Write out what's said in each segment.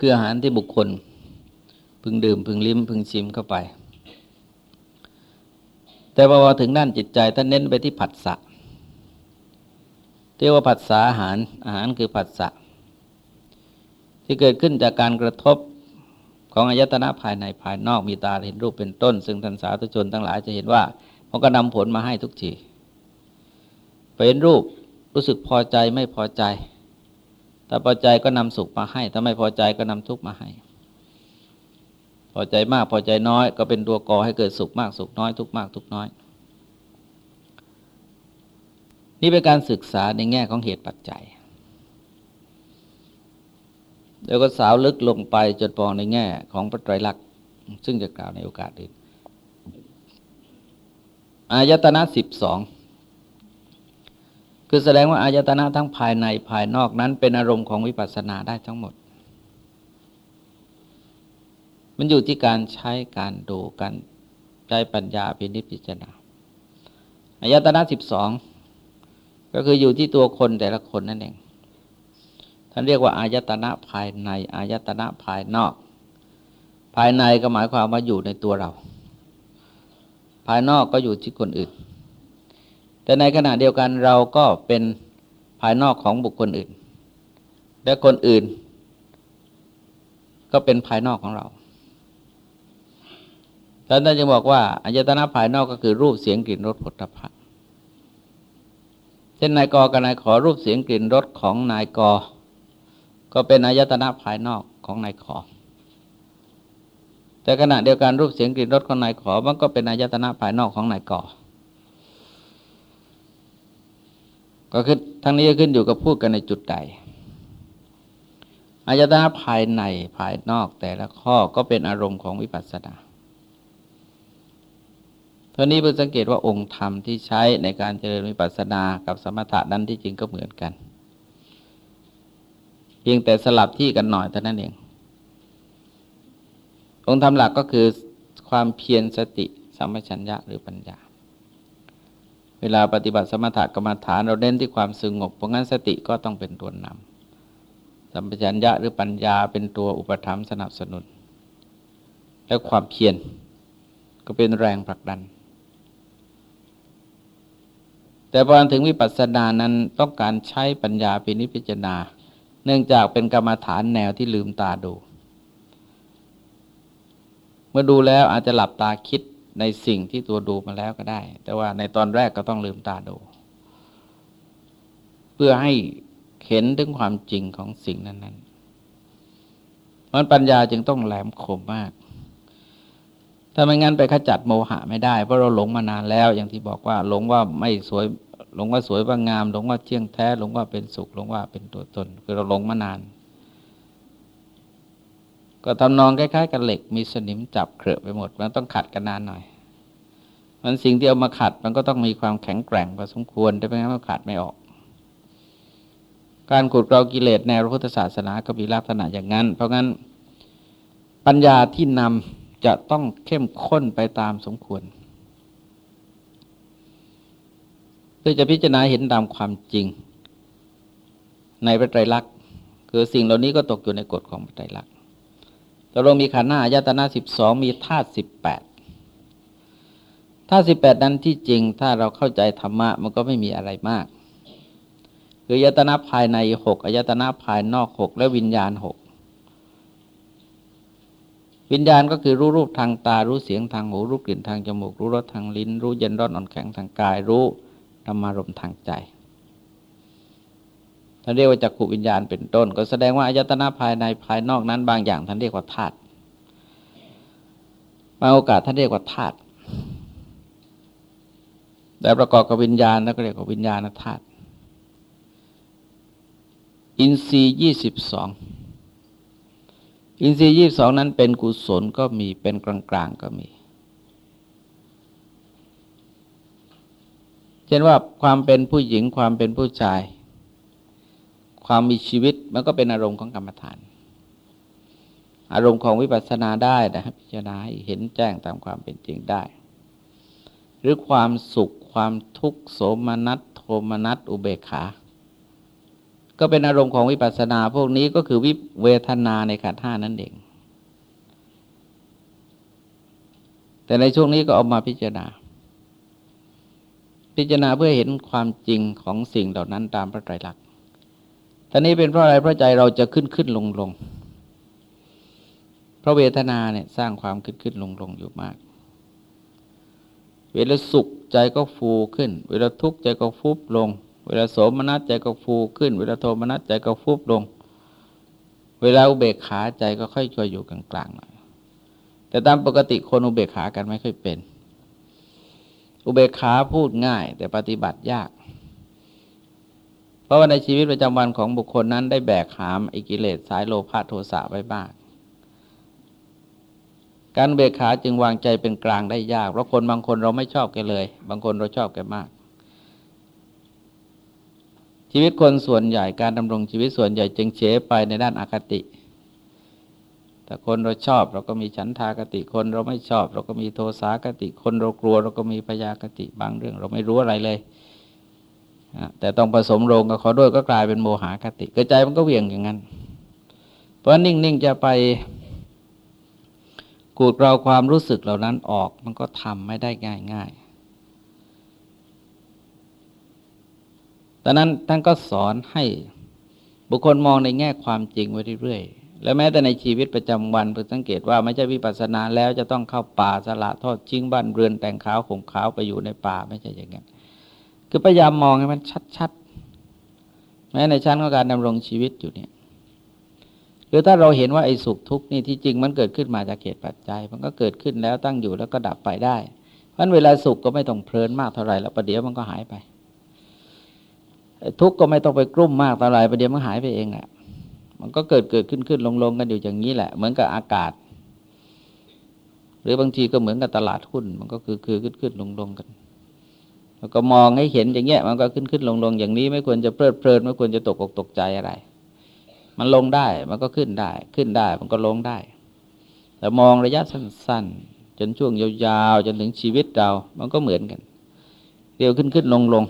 คืออาหารที่บุคคล พึงดื่มพึงลิ้มพึงชิมเข้าไป แต่พอถึงด้านจิตใจท่านเน้นไปที่ผัสสะเรียกว่าผัสสะอาหารอาหารคือผัสสะที่เกิดขึ้นจากการกระทบของอายตนะภายในภายนอกมีตาเห็นรูปเป็นต้น ซึ่งท่านสาธุชนทั้งหลายจะเห็นว่ามันก็นำผลมาให้ทุกทีไปเห็นรูปรู้สึกพอใจไม่พอใจ ถ้าพอใจก็นำสุขมาให้ ถ้าไม่พอใจก็นำทุกข์มาให้ พอใจมากพอใจน้อย ก็เป็นตัวก่อให้เกิดสุขมากสุขน้อย ทุกข์มากทุกข์น้อย นี่เป็นการศึกษาในแง่ของเหตุปัจจัย แล้วก็สาวลึกลงไปจนมองในแง่ของพระไตรลักซึ่งจะกล่าวในโอกาสอื่นอายตนะสิบสอง คือแสดงว่าอายตนะทั้งภายในภายนอกนั้นเป็นอารมณ์ของวิปัสสนาได้ทั้งหมด มันอยู่ที่การใช้การดูการใช้ปัญญาพินิจพิจารณาอายตนะสิบสองก็คืออยู่ที่ตัวคนแต่ละคนนั่นเอง ท่านเรียกว่าอายตนะภายในอายตนะภายนอก ภายในก็หมายความว่าอยู่ในตัวเรา ภายนอกก็อยู่ที่คนอื่น แต่ในขณะเดียวกันเราก็เป็นภายนอกของบุคคลอื่น และคนอื่น ก็เป็นภายนอกของเราท่านจะบอกว่าอายตนะภายนอกก็คือรูปเสียงกลิ่นรสผลิตภัณฑ์เช่นนายกกับนายขอรูปเสียงกลิ่นรสของนายกก็เป็นอายตนะภายนอกของนายขอ แต่ขณะเดียวกันรูปเสียงกลิ่นรสของนายขอมันก็เป็นอายตนะภายนอกของนายกอ ก็คือทั้งนี้จะขึ้นอยู่กับพูดกันในจุดใดอายตนะภายในภายนอกแต่ละข้อก็เป็นอารมณ์ของวิปัสสนาท่านี้เพื่อสังเกตว่าองค์ธรรมที่ใช้ในการเจริญวิปัสสนากับสมถะนั้นที่จริงก็เหมือนกัน เพียงแต่สลับที่กันหน่อยเท่านั้นเอง องค์ธรรมหลักก็คือความเพียรสติสัมปชัญญะหรือปัญญา เวลาปฏิบัติสมถกรรมฐานเราเน้นที่ความสงบเพราะงั้นสติก็ต้องเป็นตัวนำสัมปชัญญะหรือปัญญาเป็นตัวอุปถัมภ์สนับสนุน และความเพียรก็เป็นแรงผลักดัน แต่พอถึงวิปัสสนานั้นต้องการใช้ปัญญาพินิพิจารณา เนื่องจากเป็นกรรมฐานแนวที่ลืมตาดู เมื่อดูแล้วอาจจะหลับตาคิด ในสิ่งที่ตัวดูมาแล้วก็ได้ แต่ว่าในตอนแรกก็ต้องลืมตาดู เพื่อให้เห็นถึงความจริงของสิ่งนั้นๆมันปัญญาจึงต้องแหลมคมมาก ถ้าไม่งั้นไปขจัดโมหะไม่ได้ เพราะเราหลงมานานแล้ว อย่างที่บอกว่า หลงว่าไม่สวย หลงว่าสวยว่างาม หลงว่าเที่ยงแท้ หลงว่าเป็นสุข หลงว่าเป็นตัวตน คือเราหลงมานาน ก็ทำนองคล้ายๆ กับเหล็ก มีสนิมจับเครือไปหมด มันต้องขัดกันนานหน่อย มันสิ่งที่เอามาขัดมันก็ต้องมีความแข็งแกร่งพอสมควรแต่ไม่งั้นมันขัดไม่ออก การขุดเรากิเลสในพระพุทธศาสนาก็มีลักษณะอย่างนั้น เพราะงั้นปัญญาที่นำจะต้องเข้มข้นไปตามสมควรเพื่อจะพิจารณาเห็นตามความจริง ในพระไตรลักษณ์คือสิ่งเหล่านี้ก็ตกอยู่ในกฎของพระไตรลักษณ์ตกลงมีขันธ์ห้ายตนาสิบสองมีธาตุสิบแปด ธาสิบแปดนั้นที่จริงถ้าเราเข้าใจธรรมะมันก็ไม่มีอะไรมาก คือยตนาภายในหกอายตนาภายนอกหกและวิญญาณหกวิญญาณก็คือรู้รูปทางตา รู้เสียงทางหู รู้กลิ่นทางจมูก รู้รสทางลิ้น รู้เย็นร้อนอ่อนแข็งทางกาย รู้ธรรมารมทางใจท่านเรียกว่าจักขุวิญญาณเป็นต้น ก็แสดงว่าอายตนะภายในภายนอกนั้นบางอย่างท่านเรียกว่าธาตุบางโอกาสท่านเรียกว่าธาตุ แต่ประกอบกับวิญญาณแล้วก็เรียกว่าวิญญาณธาตุอินทรีย์ยี่สิบสองอินทรีย์ยี่สองนั้นเป็นกุศลก็มีเป็นกลางๆก็มี เช่นว่าความเป็นผู้หญิงความเป็นผู้ชาย ความมีชีวิตมันก็เป็นอารมณ์ของกรรมฐาน อารมณ์ของวิปัสสนาได้นะครับพิจารณาเห็นแจ้งตามความเป็นจริงได้ หรือความสุข ความทุกข์โสมนัสโทมนัสอุเบกขา ก็เป็นอารมณ์ของวิปัสสนาพวกนี้ก็คือวิเวทนาในขันธ์ห้านั่นเอง แต่ในช่วงนี้ก็เอามาพิจารณา พิจารณาเพื่อเห็นความจริงของสิ่งเหล่านั้นตามพระไตรลักษณ์ตอนนี้เป็นเพราะอะไรเพราะใจเราจะขึ้นขึ้นลงลงเพราะเวทนาเนี่ยสร้างความขึ้นขึ้นลงลงอยู่มาก เวลาสุข ใจก็ฟูขึ้น เวลาทุกข์ใจก็ฟุบลง เวลาโสมนัสใจก็ฟูขึ้น เวลาโทมนัสใจก็ฟุบลง เวลาอุเบกขาใจก็ค่อยๆอยู่กลางๆหน่อยแต่ตามปกติคนอุเบกขากันไม่ค่อยเป็น อุเบกขาพูดง่าย แต่ปฏิบัติยาก เพราะว่าในชีวิตประจำวันของบุคคลนั้นได้แบกหามอิกิเลสสายโลภะโทสะไว้บ้าง การเบกขาจึงวางใจเป็นกลางได้ยาก เพราะคนบางคนเราไม่ชอบแกเลย บางคนเราชอบแกมาก ชีวิตคนส่วนใหญ่การดำรงชีวิตส่วนใหญ่จึงเฉไปในด้านอาคติ แต่คนเราชอบเราก็มีฉันทากติคนเราไม่ชอบ เราก็มีโทสากติคนเรากลัว เราก็มีพยากติบางเรื่อง เราไม่รู้อะไรเลยแต่ต้องผสมโรงกับเขาด้วยก็กลายเป็นโมหะคติกระจายมันก็เวียงอย่างนั้น เพราะนิ่งๆจะไป กูดเราความรู้สึกเหล่านั้นออกมันก็ทำไม่ได้ง่ายง่ายตอนนั้นท่านก็สอนให้บุคคลมองในแง่ความจริงไว้เรื่อยๆ และแม้แต่ในชีวิตประจำวันเพื่อสังเกตว่าไม่ใช่วิปัสสนาแล้วจะต้องเข้าป่าสละทอดชิ้งบ้านเรือนแต่งขาวข่มขาวไปอยู่ในป่าไม่ใช่อย่างนั้นคือพยายามมองให้มันชัดๆ แม้ในชั้นของการดำรงชีวิตอยู่เนี่ย หรือถ้าเราเห็นว่าไอ้สุขทุกข์นี่ที่จริงมันเกิดขึ้นมาจากเหตุปัจจัย มันก็เกิดขึ้นแล้วตั้งอยู่แล้วก็ดับไปได้เพราะเวลาสุขก็ไม่ต้องเพลินมากเท่าไหร่แล้วประเดี๋ยวมันก็หายไปทุกข์ก็ไม่ต้องไปกลุ้มมากเท่าไหร่ประเดี๋ยวมันหายไปเองแหละมันก็เกิดเกิดขึ้นขึ้นลงลงกันอยู่อย่างนี้แหละ เหมือนกับอากาศ หรือบางทีก็เหมือนกับตลาดหุ้น มันก็คือคือขึ้นขึ้นลงลงกันแล้วก็มองให้เห็นอย่างเงี้ยมันก็ขึ้นขึ้นลงลงอย่างนี้ ไม่ควรจะเพลิดเพลินไม่ควรจะตกอกตกใจอะไร มันลงได้ มันก็ขึ้นได้ ขึ้นได้ มันก็ลงได้ แต่มองระยะสั้น ๆ จนช่วงยาวๆ จนถึงชีวิตเรา มันก็เหมือนกัน เดียวขึ้นขึ้นลงลง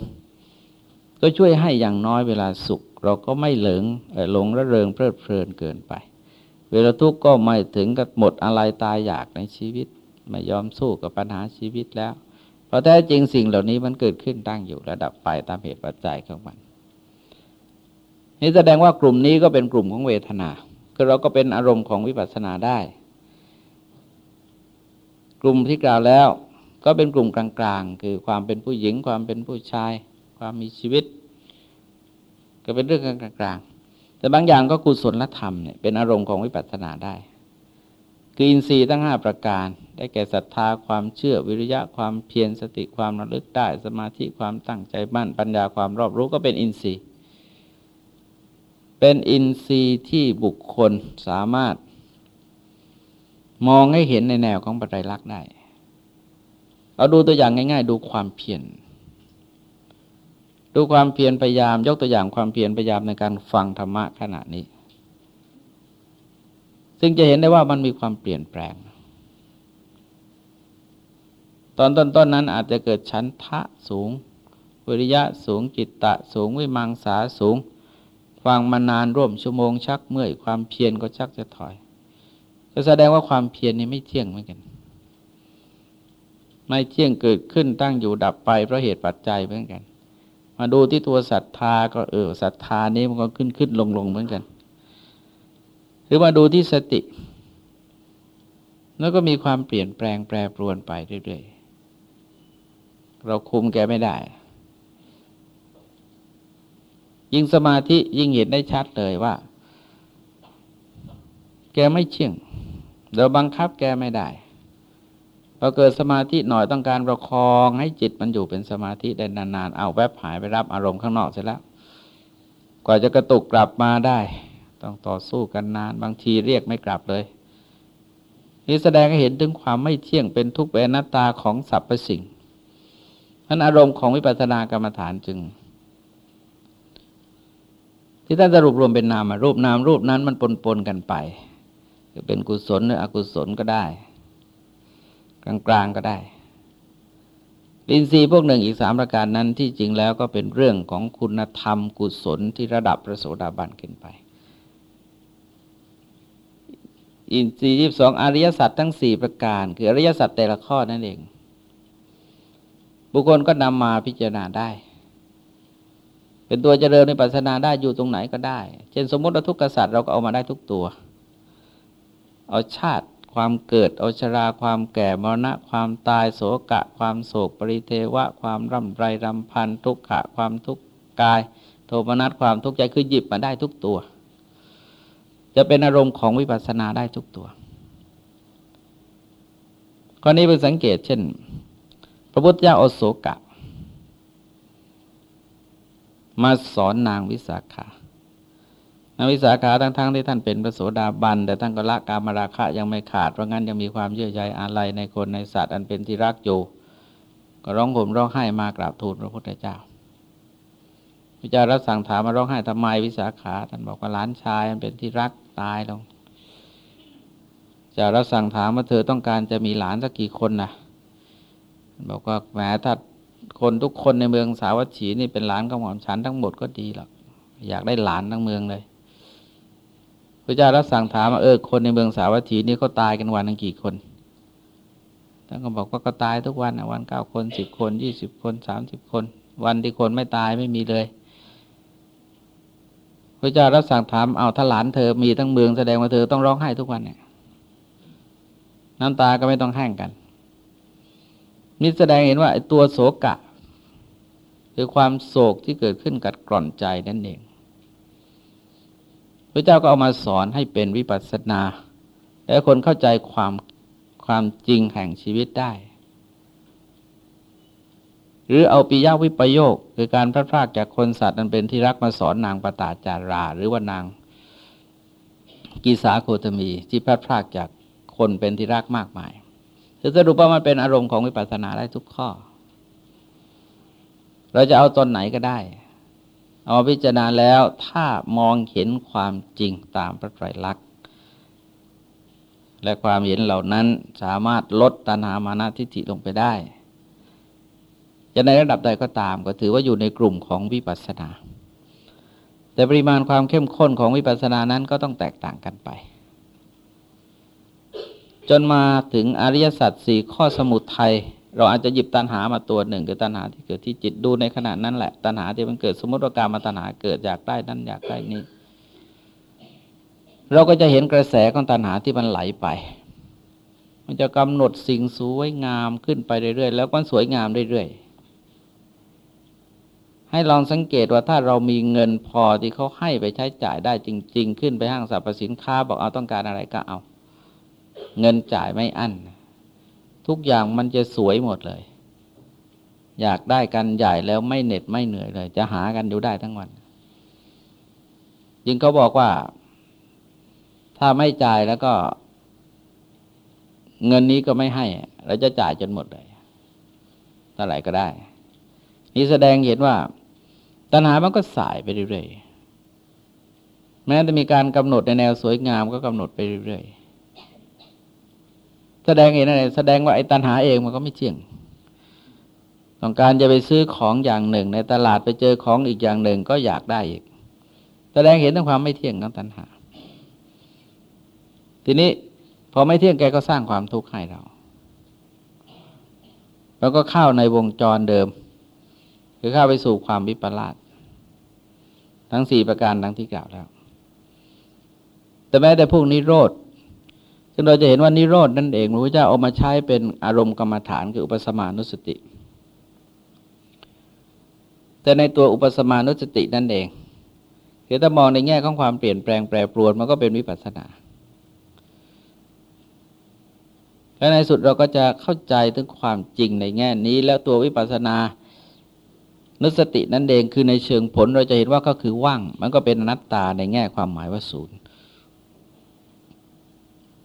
ก็ช่วยให้อย่างน้อยเวลาสุข เราก็ไม่เหลิงหลงระเริงเพลิดเพลินเกินไป เวลาทุกข์ก็ไม่ถึงกับหมดอะไรตายอยากในชีวิต ไม่ยอมสู้กับปัญหาชีวิตแล้ว เพราะแท้จริงสิ่งเหล่านี้มันเกิดขึ้นตั้งอยู่ระดับไปตามเหตุปัจจัยของมัน นี่แสดงว่ากลุ่มนี้ก็เป็นกลุ่มของเวทนา คือเราก็เป็นอารมณ์ของวิปัสสนาได้ กลุ่มที่กล่าวแล้ว ก็เป็นกลุ่มกลางๆ คือความเป็นผู้หญิง ความเป็นผู้ชาย ความมีชีวิต ก็เป็นเรื่องกลางๆ แต่บางอย่างก็กุศลธรรมเนี่ยเป็นอารมณ์ของวิปัสสนาได้ คืออินทรีย์ทั้งห้าประการ ได้แก่ศรัทธา ความเชื่อ วิริยะ ความเพียร สติ ความระลึกได้ สมาธิ ความตั้งใจมั่น ปัญญา ความรอบรู้ ก็เป็นอินทรีย์ เป็นอินทรีย์ที่บุคคลสามารถ มองให้เห็นในแนวของปัจจัยลักษณ์ได้ เราดูตัวอย่างง่าย ๆ ดูความเพียรดูความเพียรพยายามยกตัวอย่างความเพียรพยายามในการฟังธรรมะขณะนี้ ซึ่งจะเห็นได้ว่ามันมีความเปลี่ยนแปลง ตอนต้นๆนนั้นอาจจะเกิดชั้นทะสูง วิริยะสูงจิตตะสูง วิมังสาสูง ฟังมานานร่วมชั่วโมงชักเมื่อยความเพียรก็ชักจะถอย ก็แสดงว่าความเพียรนี้ไม่เที่ยงเหมือนกัน ไม่เที่ยงเกิดขึ้นตั้งอยู่ดับไปเพราะเหตุปัจจัยเหมือนกัน มาดูที่ตัวศรัทธาก็เออศรัทธานี้มันก็ขึ้นขึ้นลงลงเหมือนกัน หรือมาดูที่สติ แล้วก็มีความเปลี่ยนแปลงแปรปรวนไปเรื่อยๆเราคุมแกไม่ได้ ยิ่งสมาธิยิ่งเห็นได้ชัดเลยว่า แกไม่เชี่ยงเราบังคับแกไม่ได้พอเกิดสมาธิหน่อยต้องการประคองให้จิตมันอยู่เป็นสมาธิได้นานๆ เอาแวบหายไปรับอารมณ์ข้างนอกเสร็จแล้ว กว่าจะกระตุกกลับมาได้ ต้องต่อสู้กันนานบางทีเรียกไม่กลับเลย นี่แสดงให้เห็นถึงความไม่เที่ยงเป็นทุกข์เป็นนัตตาของสรรพสิ่งนั้นอารมณ์ของวิปัสสนากรรมฐานจึง ที่ท่านสรุปรวมเป็นนามรูปนามรูปนั้นมันปนปนกันไปจะเป็นกุศลหรืออกุศลก็ได้ กลางๆก็ได้อินทรีย์พวกหนึ่งอีกสามประการนั้นที่จริงแล้วก็เป็นเรื่องของคุณธรรมกุศลที่ระดับพระโสดาบันขึ้นไป อินทรีย์ยี่สองอริยสัจทั้งสี่ประการ คืออริยสัจแต่ละข้อนั่นเอง บุคคลก็นำมาพิจารณาได้ เป็นตัวเจริญในปัสนาได้อยู่ตรงไหนก็ได้ เช่นสมมติว่าทุกขสัตว์เราก็เอามาได้ทุกตัว เอาชาติความเกิดเอาชราความแก่มรณะ ความตายโศกะ ความโศก ปริเทวะ ความร่ำไรรำพันทุกขะ ความทุกข์กาย โทมนัสความทุกข์ใจคือหยิบมาได้ทุกตัว จะเป็นอารมณ์ของวิปัสสนาได้ทุกตัวข้อนี้เป็นสังเกตเช่น พระพุทธเจ้าโอโศกะ มาสอนนางวิสาขานางวิสาขาทั้งๆทที่ท่านเป็นพระโสดาบัน แต่ท่านก็ละกามราคะยังไม่ขาดเพราะงั้นยังมีความเยื่อใยอะไรในคนในสัตว์อันเป็นที่รักอยู่ ก็ร้องห่มร้องไห้มากราบทูลพระพุทธเจ้าพระเจ้ารับสั่งถามมาร้องไห้ทำไมวิสาขาท่านบอกว่าหลานชายมันเป็นที่รักตายลงจะรับสั่งถามว่าเธอต้องการจะมีหลานสักกี่คนนะบอกว่าแหมถ้า คนทุกคนในเมืองสาวัตถีนี่เป็นหลานของหม่อมฉันทั้งหมดก็ดีหรอกอยากได้หลานทั้งเมืองเลยพระเจ้ารับสั่งถามว่าเออคนในเมืองสาวัตถีนี่เขาตายกันวันนึงกี่คนท่านก็บอกว่าก็ตายทุกวันวันเก้าคนสิบคนยี่สิบคนสามสิบคน วันที่คนไม่ตายไม่มีเลยพระเจ้ารับสั่งถามเอาถ้าหลานเธอมีทั้งเมืองแสดงว่าเธอต้องร้องไห้ทุกวันเนี่ยน้ำตาก็ไม่ต้องแห้งกัน นี่แสดงเห็นว่าตัวโศกะ คือความโศกที่เกิดขึ้นกัดกร่อนใจนั่นเองพระเจ้าก็เอามาสอนให้เป็นวิปัสสนาและคนเข้าใจความความจริงแห่งชีวิตได้ หรือเอาปิยวิปโยค คือการพลาดพลาดจากคนสัตว์นั้นเป็นที่รักมาสอนนางปตาจารา หรือว่านางกีสาโคตมีที่พลาดพลาดจากคนเป็นที่รักมากมาย คือสรุปว่ามันเป็นอารมณ์ของวิปัสสนาได้ทุกข้อ เราจะเอาตนไหนก็ได้ เอามาพิจารณาแล้วถ้ามองเห็นความจริงตามพระไตรลักษณ์และความเห็นเหล่านั้นสามารถลดตัณหามานะทิฏฐิลงไปได้ จะในระดับใดก็ตามก็ถือว่าอยู่ในกลุ่มของวิปัสสนา แต่ปริมาณความเข้มข้นของวิปัสสนานั้นก็ต้องแตกต่างกันไป จนมาถึงอริยสัจสี่ข้อสมุทัยเราอาจจะหยิบตัณหามาตัวหนึ่งคือตัณหาที่เกิดที่จิตดูในขณะนั้นแหละ ตัณหาที่มันเกิดสมมติว่าการมาตัณหาเกิดอยากได้นั่นอยากได้นี่เราก็จะเห็นกระแสของตัณหาที่มันไหลไป มันจะกำหนดสิ่งสวยงามขึ้นไปเรื่อยๆแล้วก็สวยงามเรื่อยๆให้ลองสังเกตว่าถ้าเรามีเงินพอที่เขาให้ไปใช้จ่ายได้จริง ๆ ขึ้นไปห้างสรรพสินค้าบอกเอาต้องการอะไรก็เอา เงินจ่ายไม่อั้น ทุกอย่างมันจะสวยหมดเลย อยากได้กันใหญ่แล้วไม่เหน็ดไม่เหนื่อยเลย จะหากันอยู่ได้ทั้งวันยิงเขาบอกว่า ถ้าไม่จ่ายแล้วก็ เงินนี้ก็ไม่ให้เราจะจ่ายจนหมดเลยเท่าไหร่ก็ได้ นี่แสดงเห็นว่า ตัณหามันก็สายไปเรื่อยๆแม้จะมีการกำหนดในแนวสวยงามก็กำหนดไปเรื่อยๆ แสดงเห็นอะไรแสดงว่าไอ้ตัณหาเองมันก็ไม่เที่ยง ต้องการจะไปซื้อของอย่างหนึ่ง ในตลาดไปเจอของอีกอย่างหนึ่งก็อยากได้อีก แสดงเห็นถึงความไม่เที่ยงของตัณหา ทีนี้พอไม่เที่ยงแกก็สร้างความทุกข์ให้เรา แล้วก็เข้าในวงจรเดิม คือเข้าไปสู่ความวิปลาสทั้งสี่ประการดังที่กล่าวแล้ว แต่แม้แต่พวกนิโรธ ซึ่งเราจะเห็นว่านิโรดนั่นเองพระพุทธเจ้าเอามาใช้เป็นอารมณ์กรรมฐานคืออุปสมานุสติ แต่ในตัวอุปสมานุสตินั่นเองคือถ้ามองในแง่ของความเปลี่ยนแปลงแปรปรวนมันก็เป็นวิปัสสนาและในสุดเราก็จะเข้าใจถึงความจริงในแง่นี้ แล้วตัววิปัสสนานุสตินั่นเองคือในเชิงผลเราจะเห็นว่าก็คือว่าง มันก็เป็นอนัตตาในแง่ความหมายว่าศูนย์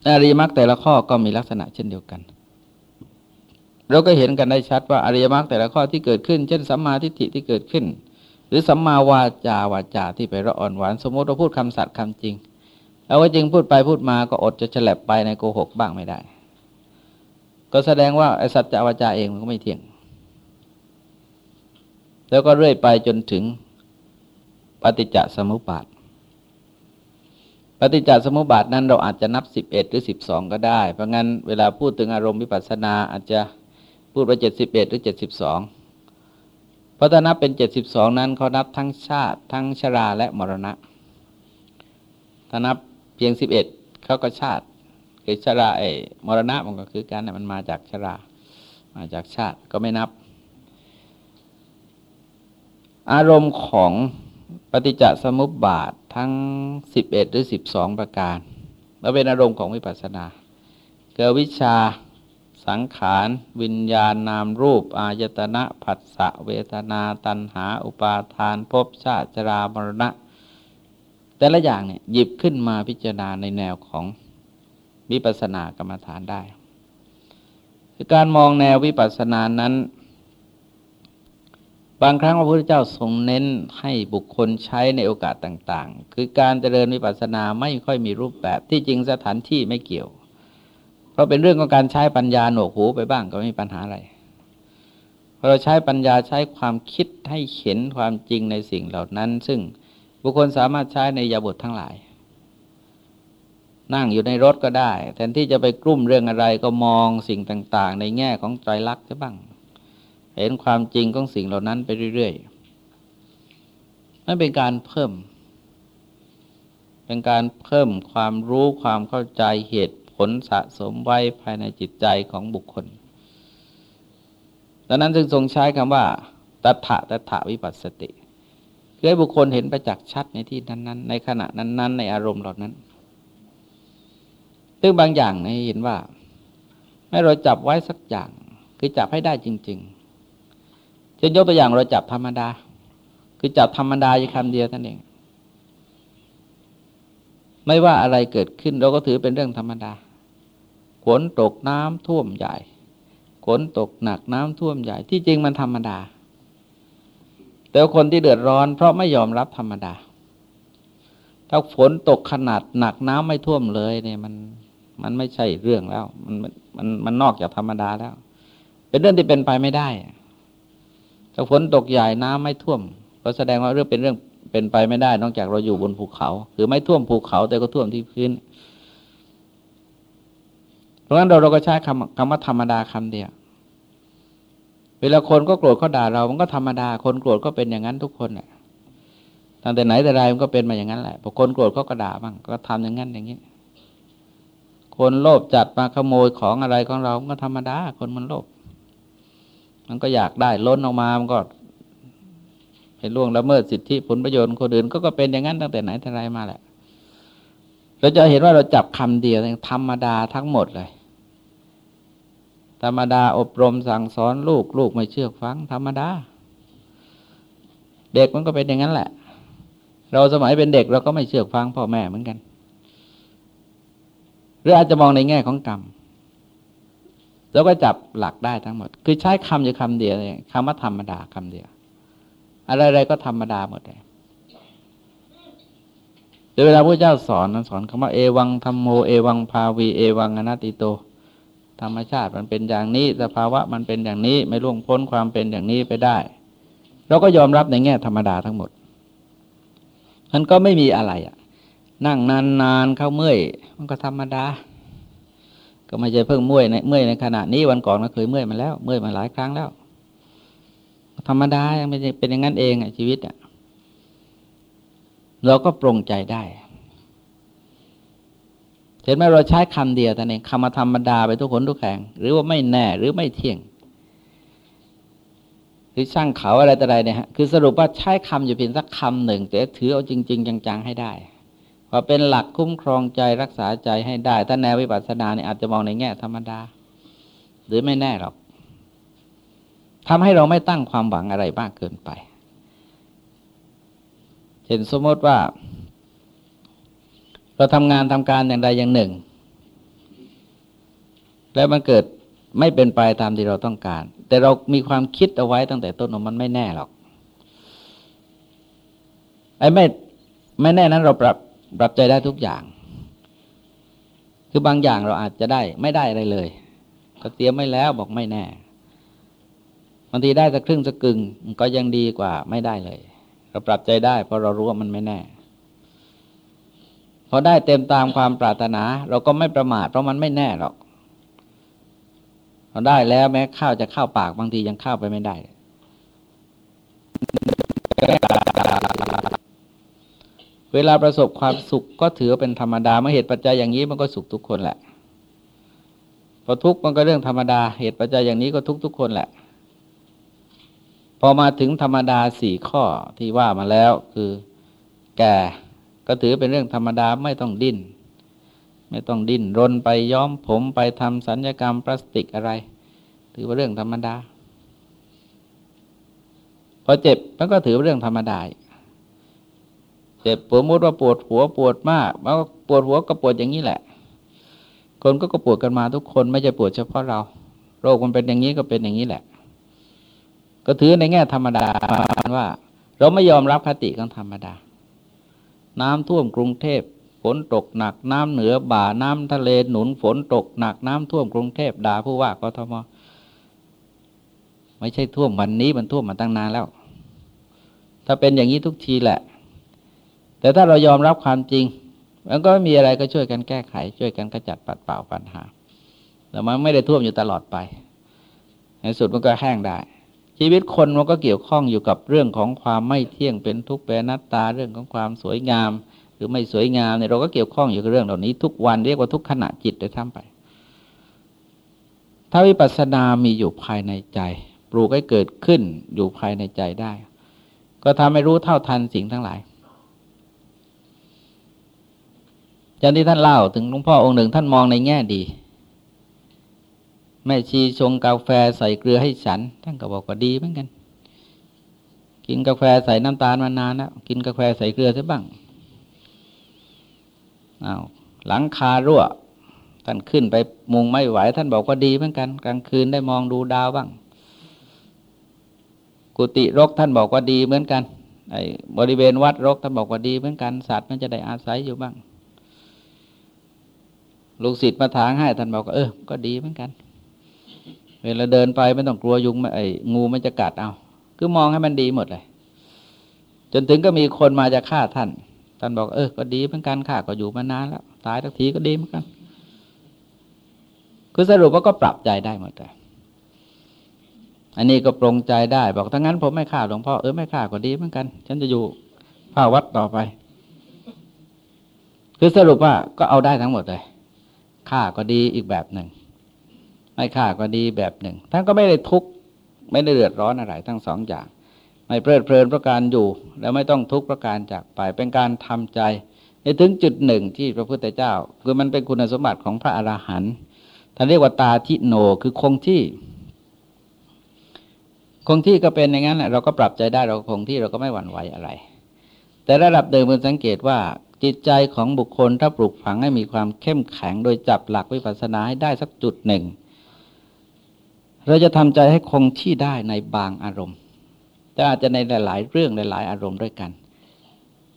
อริยมรรคแต่ละข้อก็มีลักษณะเช่นเดียวกัน เราก็เห็นกันได้ชัดว่าอริยมรรคแต่ละข้อที่เกิดขึ้น เช่นสัมมาทิฏฐิที่เกิดขึ้น หรือสัมมาวาจาวาจาที่ไประอ่อนหวานสมมติเราพูดคำสัตย์คำจริงแล้วว่าจริงพูดไปพูดมาก็อดจะฉลับไปในโกหกบ้างไม่ได้ ก็แสดงว่าไอ้สัจจวาจาเองมันก็ไม่เที่ยง แล้วก็เรื่อยไปจนถึงปฏิจจสมุปบาท ปฏิจจสมุปบาทนั้นเราอาจจะนับ 11 หรือ 12 ก็ได้ เพราะงั้นเวลาพูดถึงอารมณ์วิปัสสนาอาจจะพูดว่า 71 หรือ 72 เพราะถ้านับเป็น 72 นั้นเขานับทั้งชาติ ทั้งชราและมรณะ ถ้านับเพียง 11 เขาก็ชาติคือชราไอ้มรณะมันก็คือการมันมาจากชรา มาจากชาติก็ไม่นับ อารมณ์ของปฏิจจสมุปบาท ทั้ง 11 หรือ 12 ประการแล้วเป็นอารมณ์ของวิปัสสนา เกิดวิชาสังขารวิญญาณนามรูป อายตนะผัสสะเวทนาตัณหา อุปาทานภพชาติชรามรณะ แต่ละอย่างเนี่ยหยิบขึ้นมาพิจารณาในแนวของวิปัสสนากรรมฐานได้ คือการมองแนววิปัสสนานั้น บางครั้งพระพุทธเจ้าทรงเน้นให้บุคคลใช้ในโอกาสต่างๆ คือการเจริญวิปัสสนาไม่ค่อยมีรูปแบบที่จริงสถานที่ไม่เกี่ยว เพราะเป็นเรื่องของการใช้ปัญญาหนวกหูไปบ้างก็ไม่มีปัญหาอะไรพอเราใช้ปัญญาใช้ความคิดให้เห็นความจริงในสิ่งเหล่านั้น ซึ่งบุคคลสามารถใช้ในยาบททั้งหลาย นั่งอยู่ในรถก็ได้ แทนที่จะไปกลุ้มเรื่องอะไรก็มองสิ่งต่าง ๆ ในแง่ของไตรลักษณ์จะบ้าง เห็นความจริงของสิ่งเหล่านั้นไปเรื่อยๆนั่นเป็นการเพิ่ม เป็นการเพิ่มความรู้ความเข้าใจเหตุผลสะสมไว้ภายในจิตใจของบุคคล ดังนั้นจึงทรงใช้คำว่าตถะตถะวิปัสสติเพื่อให้บุคคลเห็นประจักษ์ชัดในที่นั้น ๆ ในขณะนั้น ๆ ในอารมณ์เหล่านั้น ซึ่งบางอย่างในเห็นว่า ให้เราจับไว้สักอย่าง คือจับให้ได้จริง ๆ เช่นยกตัวอย่างเราจับธรรมดา คือจับธรรมดาอยู่คำเดียวนั่นเอง ไม่ว่าอะไรเกิดขึ้นเราก็ถือเป็นเรื่องธรรมดาฝนตกน้ำท่วมใหญ่ฝนตกหนักน้ำท่วมใหญ่ ที่จริงมันธรรมดา แต่คนที่เดือดร้อน เพราะไม่ยอมรับธรรมดา ถ้าฝนตกขนาดหนักน้ำไม่ท่วมเลยเนี่ยมันมันไม่ใช่เรื่องแล้ว มันมันมันนอกจากธรรมดาแล้ว เป็นเรื่องที่เป็นไปไม่ได้ ถ้าฝนตกใหญ่น้ำไม่ท่วม ก็แสดงว่าเรื่องเป็นเรื่องเป็นไปไม่ได้ นอกจากเราอยู่บนภูเขาคือไม่ท่วมภูเขา แต่ก็ท่วมที่พื้น เพราะงั้นเราเราก็ใช้คำคำว่าธรรมดาคำเดียวเวลาคนก็โกรธเขาด่าเรา มันก็ธรรมดา คนโกรธก็เป็นอย่างนั้นทุกคนแหละตั้งแต่ไหนแต่ไรมันก็เป็นมาอย่างนั้นแหละพอคนโกรธเขาก็ด่าบ้างก็ทำอย่างนั้นอย่างนี้ คนโลภจัดมาขโมยของอะไรของเราก็ธรรมดา คนมันโลภ มันก็อยากได้ล้นออกมามันก็เห็นล่วงละเมิดสิทธิผลประโยชน์คนอื่นก็ก็เป็นอย่างนั้นตั้งแต่ไหนแต่ไรมาแหละ เราจะเห็นว่าเราจับคำเดียวธรรมดาทั้งหมดเลย ธรรมดาอบรมสั่งสอนลูกลูกไม่เชื่อฟัง ธรรมดา เด็กมันก็เป็นอย่างนั้นแหละ เราสมัยเป็นเด็กเราก็ไม่เชื่อฟังพ่อแม่เหมือนกันรืออาจจะมองในแง่ของกรรม แล้วก็จับหลักได้ทั้งหมด คือใช้คำอยู่คำเดียวเลยคำว่าธรรมดาคำเดียว อะไรๆก็ธรรมดาหมดเลยโดยเวลาพระเจ้าสอนนั้นสอนคำว่าเอวังธรรมโมเอวังภาวีเอวังอนัตติโต ธรรมชาติมันเป็นอย่างนี้ สภาวะมันเป็นอย่างนี้ไม่ล่วงพ้นความเป็นอย่างนี้ไปได้ เราก็ยอมรับในแง่ธรรมดาทั้งหมดมันก็ไม่มีอะไรอะ นั่งนานๆเข้าเมื่อย มันก็ธรรมดา ก็ไม่ใช่เพิ่งเมื่อยในเมื่อยในขณะนี้วันก่อนก็เคยเมื่อยมาแล้ว เมื่อยมาหลายครั้งแล้ว ธรรมดายังไม่เป็นอย่างนั้นเองอะชีวิตอะเราก็ปรงใจได้ เห็นไหมเราใช้คำเดียวแต่เองคำมาธรรมดาไปทุกคนทุกแห่ง หรือว่าไม่แน่หรือไม่เที่ยง หรือช่างเขาอะไรแต่ใดเนี่ยฮะคือสรุปว่าใช้คำอยู่เพียงสักคำหนึ่งแต่ถือเอาจริง ๆ จังๆให้ได้ พอเป็นหลักคุ้มครองใจรักษาใจให้ได้ถ้าแนววิปัสสนาเนี่ยอาจจะมองในแง่ธรรมดา หรือไม่แน่หรอกทำให้เราไม่ตั้งความหวังอะไรมากเกินไปเห็นสมมติว่า เราทำงานทำการอย่างใดอย่างหนึ่ง แล้วมันเกิดไม่เป็นไปตามที่เราต้องการ แต่เรามีความคิดเอาไว้ตั้งแต่ต้นว่ามันไม่แน่หรอกไอ้ไม่ไม่แน่นั้นเราปรับ ปรับใจได้ทุกอย่าง คือบางอย่างเราอาจจะได้ไม่ได้อะไรเลย ก็เตรียมไว้แล้วบอกไม่แน่มางทีได้สักครึ่งสักกึ่งก็ยังดีกว่าไม่ได้เลย เราปรับใจได้เพราะเรารู้ว่ามันไม่แน่พอได้เต็มตามความปรารถนา เราก็ไม่ประมาทเพราะมันไม่แน่หรอกพอได้แล้วแม้ข้าวจะเข้าปากบางทียังเข้าไปไม่ได้ เวลาประสบความสุขก็ถือเป็นธรรมดาเมื่อเหตุปัจจัยอย่างนี้มันก็สุขทุกคนแหละพอทุกข์มันก็เรื่องธรรมดา เหตุปัจจัยอย่างนี้ก็ทุกทุกคนแหละ พอมาถึงธรรมดาสี่ข้อที่ว่ามาแล้วคือแก่ก็ถือเป็นเรื่องธรรมดาไม่ต้องดิ้น ไม่ต้องดิ้นรนไปย้อมผมไปทำสัญญกรรมพลาสติกอะไร ถือว่าเรื่องธรรมดา พอเจ็บมันก็ถือเรื่องธรรมดา เจ็บปวดมุดว่าปวดหัวปวดมากมันปวดหัวก็ปวดอย่างนี้แหละ คนก็ก็ปวดกันมาทุกคนไม่ใช่ปวดเฉพาะเรา โรคมันเป็นอย่างนี้ก็เป็นอย่างนี้แหละ ก็ถือในแง่ธรรมดาว่า เราไม่ยอมรับคติของธรรมดา น้ำท่วมกรุงเทพฝนตกหนักน้ำเหนือบ่าน้ำทะเลหนุนฝนตกหนักน้ำท่วมกรุงเทพด่าผู้ว่ากทมไม่ใช่ท่วมวันนี้มันท่วมมาตั้งนานแล้ว ถ้าเป็นอย่างนี้ทุกทีแหละ แต่ถ้าเรายอมรับความจริง มันก็ไม่มีอะไรก็ช่วยกันแก้ไข ช่วยกันกระจัดปัดเป่าปัญหาแต่มันไม่ได้ท่วมอยู่ตลอดไป ในสุดมันก็แห้งได้ ชีวิตคนมันก็เกี่ยวข้องอยู่กับเรื่องของความไม่เที่ยงเป็นทุกข์เป็นนัตตาเรื่องของความสวยงาม หรือไม่สวยงามเนี่ยเราก็เกี่ยวข้องอยู่กับเรื่องเหล่านี้ ทุกวันเรียกว่าทุกขณะจิตเลยทั้งไป ถ้าวิปัสสนามีอยู่ภายในใจ ปลูกให้เกิดขึ้นอยู่ภายในใจได้ ก็ทำให้รู้เท่าทันสิ่งทั้งหลาย อย่างที่ท่านเล่าถึงหลวงพ่อองค์หนึ่งท่านมองในแง่ดี แม่ชีชงกาแฟใส่เกลือให้ฉัน ท่านก็บอกว่าดีเหมือนกัน กินกาแฟใส่น้ำตาลมานานแล้วกินกาแฟใส่เกลือซะบ้างอา้าวหลังคารั่ว ท่านขึ้นไปมุงไม่ไหว ท่านบอกว่าดีเหมือนกัน กลางคืนได้มองดูดาวบ้าง กุฏิรกท่านบอกว่าดีเหมือนกันไอ้บริเวณวัดรกท่านบอกว่าดีเหมือนกัน สัตว์มันจะได้อาศัยอยู่บ้าง ลูกศิษย์มาถางให้ท่านบอกเออ ก็ดีเหมือนกัน เวลาเดินไปไม่ต้องกลัวยุงไอ้งูมันจะกัดเอา คือมองให้มันดีหมดเลย จนถึงก็มีคนมาจะฆ่าท่าน ท่านบอกเออ ก็ดีเหมือนกันข้าก็อยู่มานานแล้ว ตายทักทีก็ดีเหมือนกัน คือสรุปว่าก็ปรับใจได้หมดเลยอันนี้ก็ปรงใจได้ บอกถ้างั้นผมไม่ฆ่าหลวงพ่อเออไม่ฆ่าก็ดีเหมือนกัน ฉันจะอยู่ผ้าวัดต่อไป คือสรุปว่าก็เอาได้ทั้งหมดเลย ฆ่าก็ดีอีกแบบหนึ่ง ไม่ฆ่าก็ดีแบบหนึ่ง ท่านก็ไม่ได้ทุกข์ไม่ได้เดือดร้อนอะไรทั้งสองอย่าง ไม่เพลิดเพลินประการอยู่ แล้วไม่ต้องทุกข์ประการจากไป เป็นการทำใจในถึงจุดหนึ่งที่พระพุทธเจ้า คือมันเป็นคุณสมบัติของพระอราหันต์ท่านเรียกว่าตาทิโนคือคงที่ คงที่ก็เป็นอย่างนั้นแหละเราก็ปรับใจได้เราคงที่เราก็ไม่หวั่นไหวอะไร แต่ระดับเดิมมันสังเกตว่า จิตใจของบุคคลถ้าปลูกฝังให้มีความเข้มแข็ง โดยจับหลักวิปัสสนาให้ได้สักจุดหนึ่ง เราจะทำใจให้คงที่ได้ในบางอารมณ์ แต่อาจจะในหลาย ๆ เรื่องหลาย ๆ อารมณ์ด้วยกัน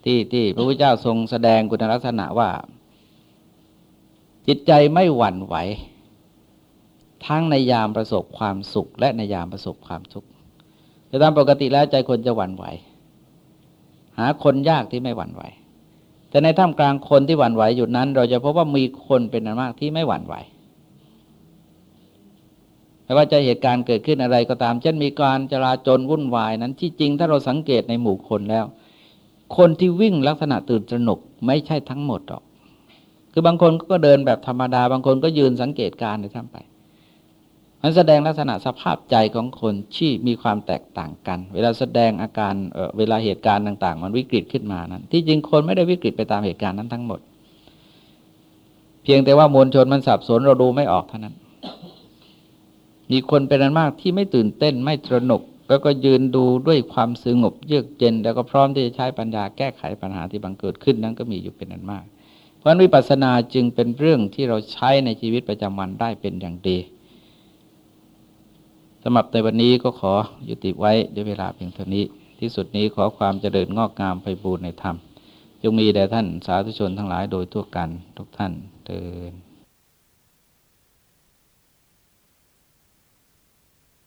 ที่ที่พระพุทธเจ้าทรงแสดงคุณลักษณะว่า จิตใจไม่หวั่นไหว ทั้งในยามประสบความสุข และในยามประสบความทุกข์แต่ตามปกติแล้วใจคนจะหวั่นไหว หาคนยากที่ไม่หวั่นไหว แต่ในท่ามกลางคนที่หวั่นไหวอยู่นั้น เราจะพบว่ามีคนเป็นอันมากที่ไม่หวั่นไหวไม่ว่าจะเหตุการณ์เกิดขึ้นอะไรก็ตาม เช่นมีการจราจนวุ่นวายนั้น ที่จริงถ้าเราสังเกตในหมู่คนแล้ว คนที่วิ่งลักษณะตื่นตระหนกไม่ใช่ทั้งหมดหรอก คือบางคนก็เดินแบบธรรมดา บางคนก็ยืนสังเกตการณ์ในท่านไป มันแสดงลักษณะสภาพใจของคนที่มีความแตกต่างกัน เวลาแสดงอาการเเวลาเหตุการณ์ต่าง ๆ มันวิกฤตขึ้นมานั้น ที่จริงคนไม่ได้วิกฤตไปตามเหตุการณ์นั้นทั้งหมด เพียงแต่ว่ามวลชนมันสับสนเราดูไม่ออกเท่านั้น มีคนเป็นอันมากที่ไม่ตื่นเต้นไม่ตระหนกแล้วก็ยืนดูด้วยความสงบเยือกเย็นแล้วก็พร้อมที่จะใช้ปัญญาแก้ไขปัญหาที่บังเกิดขึ้นนั้นก็มีอยู่เป็นอันมาก เพราะวิปัสสนาจึงเป็นเรื่องที่เราใช้ในชีวิตประจำวันได้เป็นอย่างดี สำหรับในวันนี้ก็ขอยุติไว้ด้วยเวลาเพียงเท่านี้ ที่สุดนี้ขอความเจริญงอกงามไปบูรณนธรรมจงมีแด่ท่านสาธุชนทั้งหลายโดยทั่วกันทุกท่านเตือน